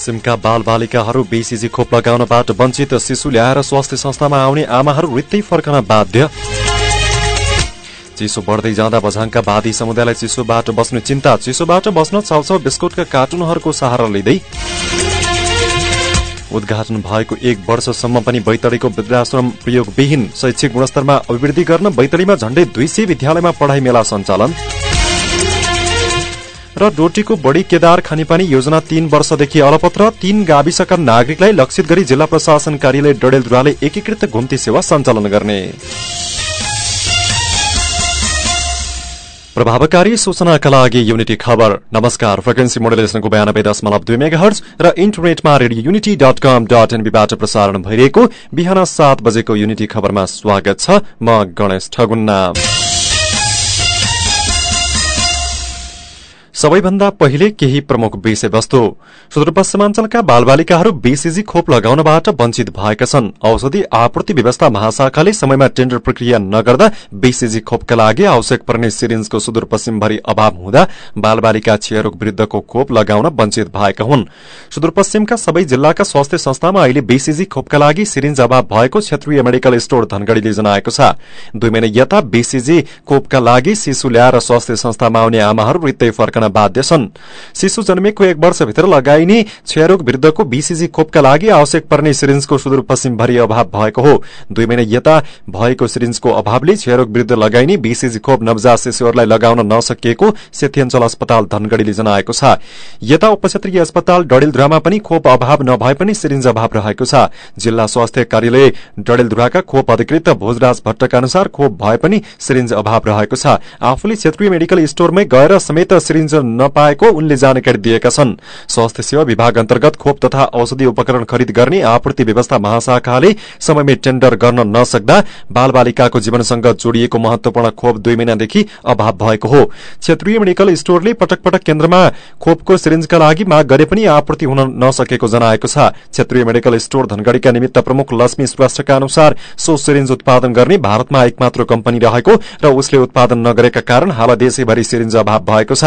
सुदूरपश्चिमका बाल बालिकाहरू बीसीजी खोप लगाउनबाट वञ्चित शिशु ल्याएर स्वास्थ्य संस्थामा आउने आमाहरू रित्तै फर्कन बाध्य। चिसो बढ्दै जाँदा बझाङका वादी समुदायलाई चिसोबाट बस्ने चिन्ता चिसोबाट बस्न छाउछाउ बिस्कुटका कार्टुनहरूको सहारा लिँदै। उद्घाटन भएको एक वर्षसम्म पनि बैतडीको वृद्धाश्रम प्रयोगविहीन शैक्षिक गुणस्तरमा अभिवृद्धि गर्न बैतडीमा झण्डै दुई सय विद्यालयमा पढ़ाई मेला सञ्चालन। र डोटीको बढी केदार खानेपानी योजना तीन वर्षदेखि अलपत्र तीन गाविसका नागरिकलाई लक्षित गरी जिल्ला प्रशासन कार्यालय डडेलधुराले एकीकृत घुम्ती सेवा सञ्चालन गर्ने। प्रभावकारी सूचनाका लागि युनिटी खबर। नमस्कार फ्रिक्वेन्सी मोडुलेसनको बयानब्बे दशमलव दुई मेगा हर्ज र इन्टरनेटमा radio unity dot com dot एनबीबाट प्रसारण भइरहेको बिहान सात बजेको युनिटी खबरमा स्वागत छ म गणेश ठगुन्ना। सबैभन्दा पहिले केही प्रमुख विषयवस्तु। सुदूरपश्चिमाञ्चलका बालबालिकाहरू बीसीजी खोप लगाउनबाट वञ्चित भएका छन्। औषधि आपूर्ति व्यवस्था महाशाखाले समयमा टेन्डर प्रक्रिया नगर्दा बीसीजी खोपका लागि आवश्यक पर्ने सिरिन्जको सुदूरपश्चिमभरि अभाव हुँदा बालबालिका क्षयरोग विरूद्धको खोप लगाउन वञ्चित भएका हुन्। सुदूरपश्चिमका सबै जिल्लाका स्वास्थ्य संस्थामा अहिले बीसीजी खोपका लागि सिरिन्ज अभाव भएको क्षेत्रीय मेडिकल स्टोर धनगढ़ीले जनाएको छ। दुई महिना यता बीसीजी खोपका लागि शिशु ल्याएर स्वास्थ्य संस्थामा आउने आमाहरू रित्तै फर्कन बाध्य छन् शिशु जन्मेको एक वर्षभित्र लगाइने क्षयरोग विरूद्धको बीसीजी खोपका लागि आवश्यक पर्ने सिरिन्जको सुदूरपश्चिमभरि अभाव भएको हो। दुई महिना यता भएको सिरिन्जको अभावले क्षयरोग विरूद्ध लगाइने बीसीजी खोप नवजात शिशुहरूलाई लगाउन नसकिएको सेथी अस्पताल धनगढ़ीले जनाएको छ। यता उपक्षेत्रीय अस्पताल डडेलधुरामा पनि खोप अभाव नभए पनि सिरिन्ज अभाव रहेको छ। जिल्ला स्वास्थ्य कार्यालय डडेलधुराका खोप अधिकृत भोजराज भट्टका अनुसार खोप भए पनि सिरिन्ज अभाव रहेको छ। आफूले क्षेत्रीय मेडिकल स्टोरमै गएर समेत सिरिन्ज नपाएको उनले जानकारी दिएका छन्। स्वास्थ्य सेवा विभाग अन्तर्गत खोप तथा औषधि उपकरण खरिद गर्ने आपूर्ति व्यवस्था महाशाखाले समयमै टेण्डर गर्न नसक्दा बालबालिकाको जीवनसँग जोडिएको महत्वपूर्ण खोप दुई महिनादेखि अभाव भएको हो। क्षेत्रीय मेडिकल स्टोरले पटक पटक केन्द्रमा खोपको सिरिन्जका लागि माग गरे पनि आपूर्ति हुन नसकेको जनाएको छ। क्षेत्रीय मेडिकल स्टोर धनगढ़ीका निमित्त प्रमुख लक्ष्मी श्रेष्ठका अनुसार सो सिरिन्ज उत्पादन गर्ने भारतमा एकमात्र कम्पनी रहेको र उसले उत्पादन नगरेका कारण हाल देशैभरि सिरिन्ज अभाव भएको छ।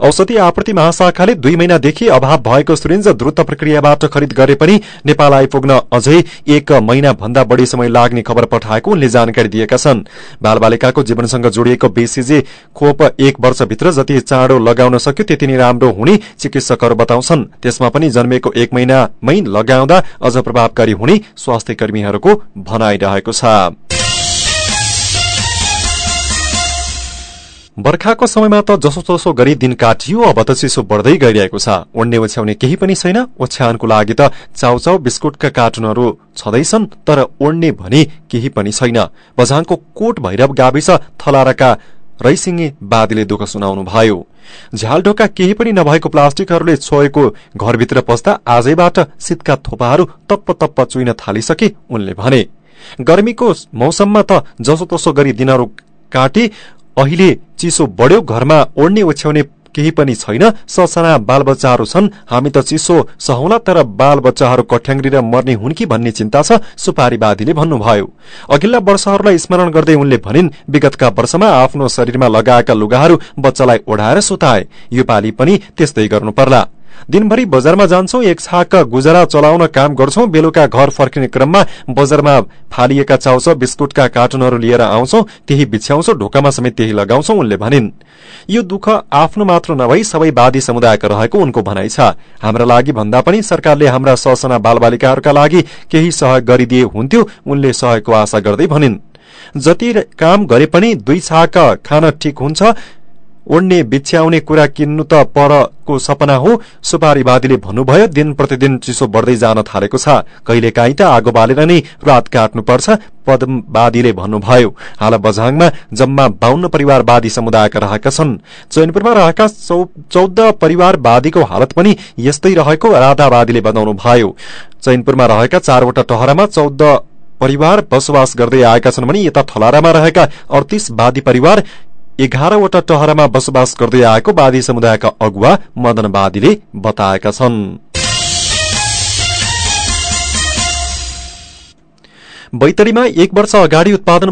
औषधि आपूर्ति महाशाखाले दुई महिनादेखि अभाव भएको सिरिन्ज द्रुत प्रक्रियाबाट खरिद गरे पनि नेपाल आइपुग्न अझै एक महिना भन्दा बढ़ी समय लाग्ने खबर पठाएको उनले जानकारी दिएका छन्। बालबालिकाको जीवनसँग जोडिएको बीसीजी खोप एक वर्षभित्र जति चाँडो लगाउन सक्यो त्यति नै राम्रो हुने चिकित्सकहरू बताउँछन्। त्यसमा पनि जन्मेको एक महिनामै लगाउँदा अझ प्रभावकारी हुने स्वास्थ्य कर्मीहरूको भनाइरहेको छ। बर्खाको समयमा त जसो जसो गरी दिन काटियो अब त चिसो बढ्दै गइरहेको छ। ओड्ने ओछ्याउने केही पनि छैन। ओछ्यानको लागि त चाउचाउ बिस्कुटका कार्टुनहरू छँदैछन् तर ओड्ने भने केही पनि छैन। बझाङको कोट भैरव गाविस थलाराका रैसिङे बादीले दुःख सुनाउनु भयो झ्यालढोका केही पनि नभएको प्लास्टिकहरूले छोएको घरभित्र पस्दा आजैबाट शीतका थोपाहरू तप्प तप्प चुइन थालिसके उनले भने गर्मीको मौसममा त जसो तसो गरी दिनहरू काटे अहिले चिसो बढ्यो घरमा ओढ्ने ओछ्याउने केही पनि छैन। ससाना बालबच्चाहरू छन्। हामी त चिसो सहौला तर बालबच्चाहरू कठ्याङ्ग्री मर्ने हुन् कि भन्ने चिन्ता छ सुपारीवादीले भन्नुभयो। अघिल्ला वर्षहरूलाई स्मरण गर्दै उनले भनिन् विगतका वर्षमा आफ्नो शरीरमा लगाएका लुगाहरू बच्चालाई ओढाएर सुताए। यो पालि पनि त्यस्तै गर्नु पर्ला दिनभरि बजारमा जान्छौ एक छाक गुजरा चलाउन काम गर्छौं बेलुका घर फर्किने क्रममा बजारमा फालिएका चाउच बिस्कुटका कार्टुनहरू लिएर आउँछौ त्यही बिछ्याउँछौ ढोकामा समेत त्यही लगाउँछौ उनले भनिन्। यो दुःख आफ्नो मात्र नभई सबै वादी समुदायका रहेको उनको भनाइ छ। हाम्रा लागि भन्दा पनि सरकारले हाम्रा ससना बालबालिकाहरूका लागि केही सहयोग गरिदिए हुन्थ्यो उनले सहयोगको आशा गर्दै भनिन्। जति काम गरे पनि दुई छाक खान ठिक हुन्छ ओड्ने बिछ्याउने कुरा किन्नु त परको सपना हो। सुपारीवादीले भन्नुभयो दिन प्रतिदिन चिसो बढ्दै जान थालेको छ। कहिलेकाहीँ त आगो बालेर नै रात काट्नुपर्छ पदमवादीले भन्नुभयो। हाल बझाङमा जम्मा बाहन्न परिवारवादी समुदायका रहेका छन्। चैनपुरमा रहेका चौध परिवारवादीको हालत पनि यस्तै रहेको राधावादीले बताउनु भयो चैनपुरमा रहेका चारवटा टहरामा चौध परिवार बसोबास गर्दै आएका छन् भने यता थलारामा रहेका अडतिस वादी परिवार एघारवटा टहरामा बसोबास गर्दै आएको वादी समुदायका अगुवा मदन वादीले बताएका छन्। बैतडीमा एक वर्ष अगाडि उत्पादन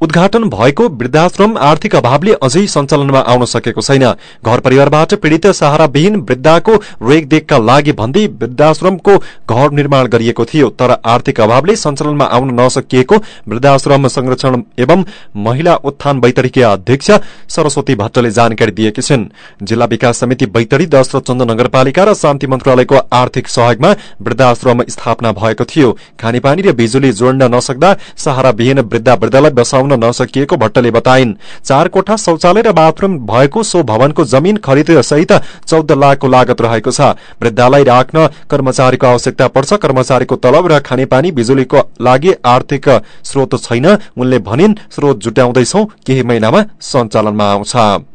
उद्घाटन भएको वृद्धाश्रम आर्थिक अभावले अझै सञ्चालनमा आउन सकेको छैन। घर परिवारबाट पीड़ित सहाराविहीन वृद्धाको रेखदेखका लागि भन्दै वृद्धाश्रमको घर निर्माण गरिएको थियो तर आर्थिक अभावले सञ्चालनमा आउन नसकिएको वृद्धाश्रम संरक्षण एवं महिला उत्थान बैतडीकी अध्यक्ष सरस्वती भट्टले जानकारी दिएकी छिन्। जिल्ला विकास समिति बैतडी दश र चन्द नगरपालिका र शान्ति मन्त्रालयको आर्थिक सहयोगमा वृद्धाश्रम स्थापना भएको थियो। खानेपानी र बिजुली जोड्न नसक्दा सहाराविहीन वृद्धा वृद्धालाई बसाउन नसकिएको भट्टले बताइन्। चार कोठा शौचालय र बाथरूम भएको सो भवनको जमीन खरिद सहित चौध लाखको लागत रहेको छ। वृद्धालाई राख्न कर्मचारीको आवश्यकता पर्छ। कर्मचारीको तलब र खानेपानी बिजुलीको लागि आर्थिक स्रोत छैन। उनले भनिन् स्रोत जुटाउँदैछौ। केही महिनामा सञ्चालनमा आउँछ।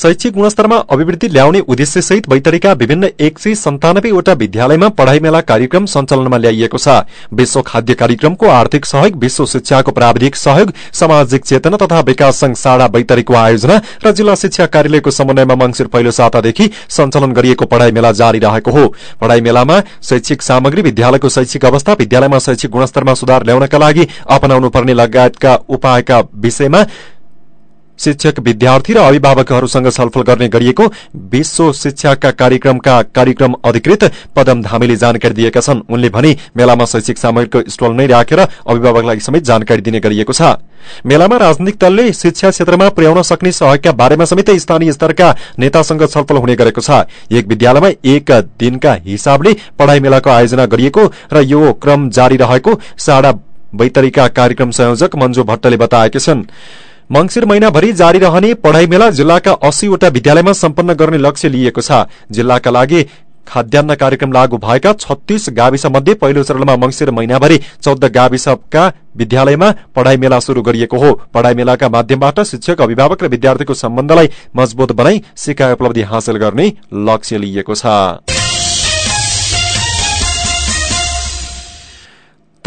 शैक्षिक गुणस्तरमा अभिवृद्धि ल्याउने उद्देश्यसहित बैतडीका विभिन्न एक सय सन्तानब्बेवटा विद्यालयमा पढ़ाई मेला कार्यक्रम सञ्चालनमा ल्याइएको छ। विश्व खाद्य कार्यक्रमको आर्थिक सहयोग विश्व शिक्षाको प्राविधिक सहयोग सामाजिक चेतना तथा विकास संघ साडा बैतडीको आयोजना र जिल्ला शिक्षा कार्यालयको समन्वयमा मंगिर पहिलो सातादेखि सञ्चालन गरिएको पढ़ाई मेला जारी रहेको हो। पढ़ाई मेलामा शैक्षिक सामग्री विद्यालयको शैक्षिक अवस्था विद्यालयमा शैक्षिक गुणस्तरमा सुधार ल्याउनका लागि अपनाउनु पर्ने लगायतका उपायका विषयमा शिक्षक विद्यार्थी र अभिभावकहरूसँग छलफल गर्ने गरिएको विश्व शिक्षाका कार्यक्रमका कार्यक्रम अधिकृत पदम धामीले जानकारी दिएका छन्। उनले भने मेलामा शैक्षिक सामग्रीको स्टल नै राखेर अभिभावकलाई समेत जानकारी दिने गरिएको छ। मेलामा राजनीतिक दलले शिक्षा क्षेत्रमा पुर्याउन सक्ने सहयोगका बारेमा समेत स्थानीय स्तरका नेतासँग छलफल हुने गरेको छ। एक विद्यालयमा एक दिनका हिसाबले पढ़ाई मेलाको आयोजना गरिएको र यो क्रम जारी रहेको साडा बैतरीका कार्यक्रम संयोजक मञ्जु भट्टले बताएका छन्। मंगिर महिनाभरि जारी रहने पढ़ाई मेला जिल्लाका अस्सीवटा विद्यालयमा सम्पन्न गर्ने लक्ष्य लिएको छ। जिल्लाका लागि खाद्यान्न कार्यक्रम लागू भएका छत्तीस गाविस मध्ये पहिलो चरणमा मंगिर महिनाभरि चौध गाविसका विद्यालयमा पढ़ाई मेला शुरू गरिएको हो। पढ़ाई मेलाका माध्यमबाट शिक्षक अभिभावक र विद्यार्थीको सम्बन्धलाई मजबूत बनाई सिकाइ उपलब्धि हासिल गर्ने लक्ष्य लिएको छ।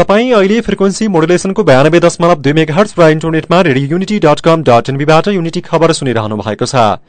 तपाई अहिले फ्रिक्वेन्सी मोडुलेसनको बयानब्बे दशमलव दुई मेगाहर्स र इन्टरनेटमा radio unity dot com dot एनबीबाट unity खबर सुनिरहनु भएको छ।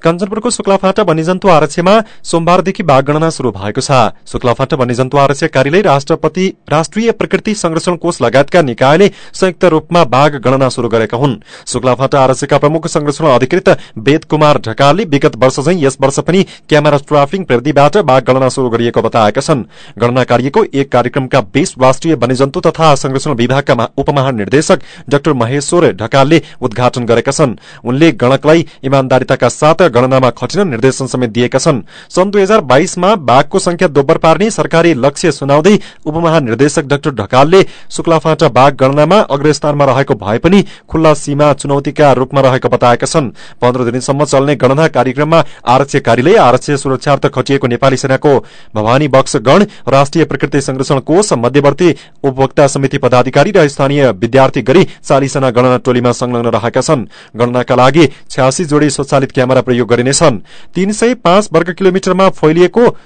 कञ्चनपुरको शुक्लाफाटा वन्यजन्तु आरक्षमा सोमबारदेखि बाघ गणना शुरू भएको छ। शुक्लाफाटा वन्यजन्तु आरक्ष कार्यालय राष्ट्रपति राष्ट्रिय प्रकृति संरक्षण कोष लगायतका निकायले संयुक्त रूपमा बाघ गणना शुरू गरेका हुन्। शुक्लाफाटा आरक्षका प्रमुख संरक्षण अधिकृत वेद कुमार ढकालले विगत वर्ष झै यस वर्ष पनि क्यामेरा ट्राफिङ प्रविधिबाट बाघ गणना शुरू गरिएको बताएका छन्। गणना कार्यको एक कार्यक्रमका बीस राष्ट्रिय वन्यजन्तु तथा संरक्षण विभागका उपमहानिर्देशक डाक्टर महेश्वर ढकालले उद्घाटन गरेका छन्। उनले गणकलाई इमान्दारिताका साथ गणनामा खटिन निर्देशन समेत दिएका छन्। सन् दुई हजार बाइसमा बाघको संख्या दोब्बर पार्ने सरकारी लक्ष्य सुनाउँदै उपमहानिर्देशक डाक्टर ढकालले शुक्लाफाटा बाघ गणनामा अग्रस्थानमा रहेको भए पनि खुल्ला सीमा चुनौतीका रूपमा रहेको बताएका छन्। पन्ध्र दिनसम्म चल्ने गणना कार्यक्रममा आरक्ष कार्यालय आरक्ष सुरक्षार्थ खटिएको नेपाली सेनाको भवानी बक्स गण राष्ट्रिय प्रकृति संरक्षण कोष मध्यवर्ती उपभोक्ता समिति पदाधिकारी र स्थानीय विद्यार्थी गरी चालिसजना गणना टोलीमा संलग्न रहेका छन्। गणनाका लागि छ्यासी जोडी स्वचालित क्यामेरा प्रयोग गरिनेछन्। तीन सय पाँच वर्ग किलोमिटरमा फैलिएको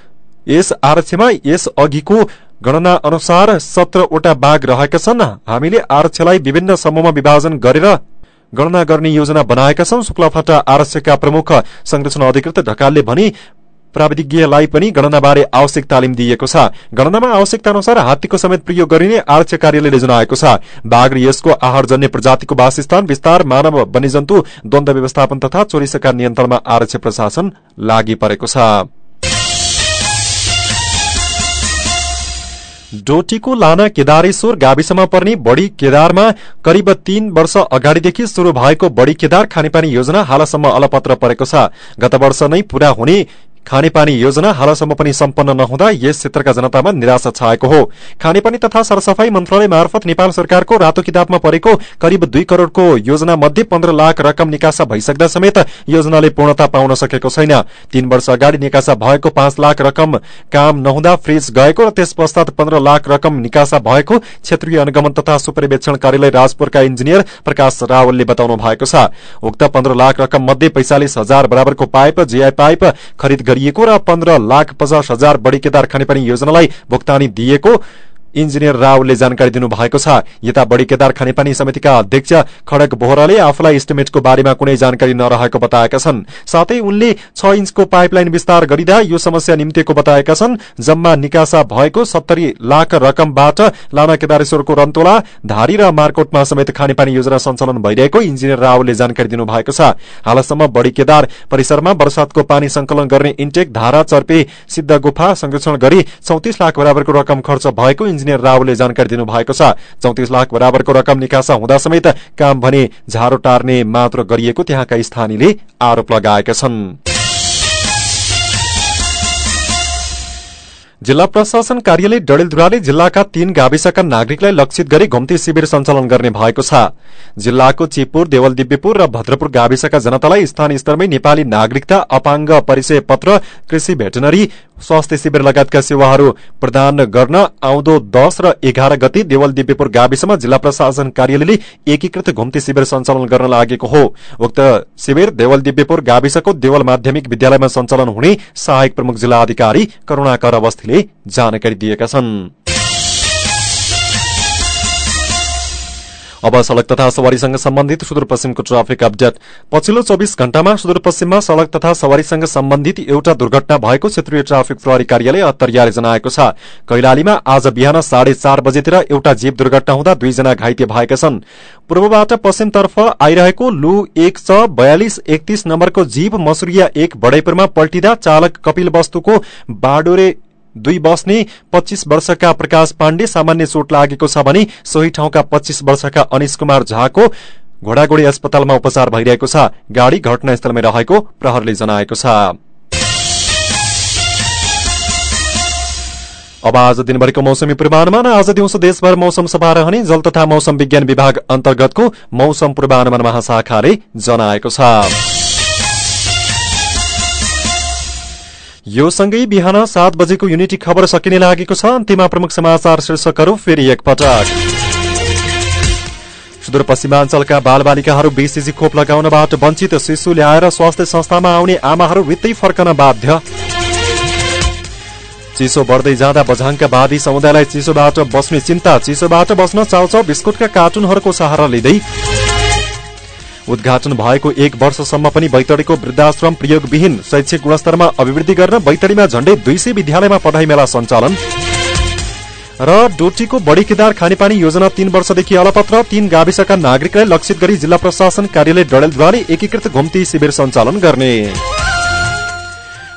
यस आरक्षमा यस अघिको गणना अनुसार सत्रवटा बाघ रहेका छन्। हामीले आरक्षलाई विभिन्न समूहमा विभाजन गरेर गणना गर्ने योजना बनाएका छौं। शुक्लाफाटा आरक्षका प्रमुख संरक्षण अधिकृत ढकालले भने प्राविधिज्ञलाई पनि गणनाबारे आवश्यक तालिम दिइएको छ। गणनामा आवश्यकता अनुसार हात्तीको समेत प्रयोग गरिने आरक्ष कार्यालयले जनाएको छ। बाघ र यसको आहारजन्य प्रजातिको वासस्थान विस्तार मानव वन्यजन्तु द्वन्द व्यवस्थापन तथा चोरीसका नियन्त्रणमा आरक्ष प्रशासन लागि परेको छ। डोटीको लाना केदारेश्वर गाविसमा पर्ने बढी केदारमा करिब तीन वर्ष अगाडिदेखि शुरू भएको बढी केदार खानेपानी योजना हालसम्म अलपत्र परेको छ। गत वर्ष नै पूरा हुने खानेपानी योजना हालसम्म पनि सम्पन्न नहुँदा यस क्षेत्रका जनतामा निराशा छाएको हो। खानेपानी तथा सरसफाई मन्त्रालय मार्फत नेपाल सरकारको रातो किताबमा परेको करिब दुई करोड़को योजना मध्ये पन्ध्र लाख रकम निकासा भइसक्दा समेत योजनाले पूर्णता पाउन सकेको छैन। तीन वर्ष अगाडि निकासा भएको पाँच लाख रकम काम नहुँदा फ्रिज गएको र त्यस पश्चात पन्ध्र लाख रकम निकासा भएको क्षेत्रीय अनुगमन तथा सुपरिवेक्षण कार्यालय राजपुरका इन्जिनियर प्रकाश रावलले बताउनु भएको छ। उक्त पन्ध्र लाख रकम मध्ये पैंचालिस हजार बराबरको पाइप जीआई पाइप खरिद गरिएको र पन्ध्र लाख पचास हजार बढी केदार खानेपानी योजनालाई भुक्तानी दिएको इन्जिनियर रावलले जानकारी दिनुभएको छ। यता बड़ी केदार खानेपानी समितिका अध्यक्ष खडक बोहराले आफूलाई इस्टिमेटको बारेमा कुनै जानकारी नरहेको बताएका छन्। साथै उनले छ इन्चको पाइपलाइन विस्तार गरिँदा यो समस्या निम्तिएको बताएका छन्। जम्मा निकासा भएको सत्तरी लाख रकमबाट लाना केदारेश्वरको रन्तोला धारी र मार्कोटमा समेत खानेपानी योजना सञ्चालन भइरहेको इन्जिनियर रावलले जानकारी दिनुभएको छ। हालसम्म बड़ी केदार परिसरमा वर्षातको पानी संकलन गर्ने इन्टेक धारा चर्पे सिद्ध गुफा संरक्षण गरी चौतिस लाख बराबरको रकम खर्च भएको इन्जिनियर रावलले जानकारी दिनुभएको छ। चौतिस लाख बराबरको रकम निकासा हुँदा समेत काम भने झारो टार्ने मात्र गरिएको त्यहाँका स्थानीयले आरोप लगाएका छन्। जिल्ला प्रशासन कार्यालय डडेलधुराले जिल्लाका तीन गाविसका नागरिकलाई लक्षित गरी घुम्ती शिविर सञ्चालन गर्ने भएको छ। जिल्लाको चिपुर देवल दिव्यपुर र भद्रपुर गाविसका जनतालाई स्थानीय स्तरमै नेपाली नागरिकता अपाङ्ग परिचय पत्र कृषि भेटनरी स्वास्थ्य शिविर लगायतका सेवाहरू प्रदान गर्न आउँदो दश र एघार गति देवल दिव्यपुर गाविसमा जिल्ला प्रशासन कार्यालयले एकीकृत घुम्ती शिविर सञ्चालन गर्न लागेको हो। उक्त शिविर देवल दिव्यपुर गाविसको देवल माध्यमिक विद्यालयमा सञ्चालन हुने सहायक प्रमुख जिल्ला अधिकारी करूणाकर अवस्थीले जानकारी दिएका छन्। अब सड़क तथा सवारीसँग सम्बन्धित सुदूरपश्चिमको ट्राफिक अपडेट। पछिल्लो चौबिस घण्टामा सुदूरपश्चिममा सड़क तथा सवारीसँग सम्बन्धित एउटा दुर्घटना भएको क्षेत्रीय ट्राफिक प्रहरी कार्यालय अत्तरियाले जनाएको छ। कैलालीमा आज बिहान साढे चार बजेतिर एउटा जीप दुर्घटना हुँदा दुईजना घाइते भएका छन्। पूर्वबाट पश्चिमतर्फ आइरहेको लु एक बयालिस एकतीस नम्बरको जीप मसुरिया एक बडाईपुरमा पल्टिँदा चालक कपिल वस्तुको बाडोरे दुई बस्ने पच्चीस वर्षका प्रकाश पाण्डे सामान्य चोट लागेको छ भने सोही ठाउँका पच्चीस वर्षका अनिश कुमार झाको घोडागोडी अस्पतालमा उपचार भइरहेको छ। गाड़ी घटनास्थलमै रहेको प्रहरले जनाएको छ। अब आज दिनभरिको मौसमी पूर्वानुमान। आज दिउँसो देशभर मौसम सफा रहने जल तथा मौसम विज्ञान विभाग अन्तर्गतको मौसम पूर्वानुमान महाशाखाले जनाएको छ। यो सँगै बिहान सात बजेको युनिटी खबर सकिने लागेको छ। अन्त्यमा प्रमुख समाचार शीर्षकहरू फेरि एकपटक। सुदूरपश्चिमाञ्चलका बालबालिकाहरू बीसीजी खोप लगाउनबाट वञ्चित शिशु ल्याएर स्वास्थ्य संस्थामा आउने आमाहरू वित्तै फर्कन बाध्य। चिसो बढ्दै जाँदा बझाङका वादी समुदायलाई चिसोबाट बस्ने चिन्ता चिसोबाट बस्न चाउचाउ बिस्कुटका कार्टुनहरूको सहारा लिँदै। उद्घाटन भएको एक वर्षसम्म पनि बैतडीको वृद्धाश्रम प्रयोगविहीन शैक्षिक गुणस्तरमा अभिवृद्धि गर्न बैतडीमा झण्डै दुई सय विद्यालयमा पढाइ मेला सञ्चालन। र डोटीको बढी केदार खानेपानी योजना तीन वर्षदेखि अलपत्र तीन गाविसका नागरिकलाई लक्षित गरी जिल्ला प्रशासन कार्यालय डडेलद्वारा एकीकृत घुम्ती शिविर सञ्चालन गर्ने।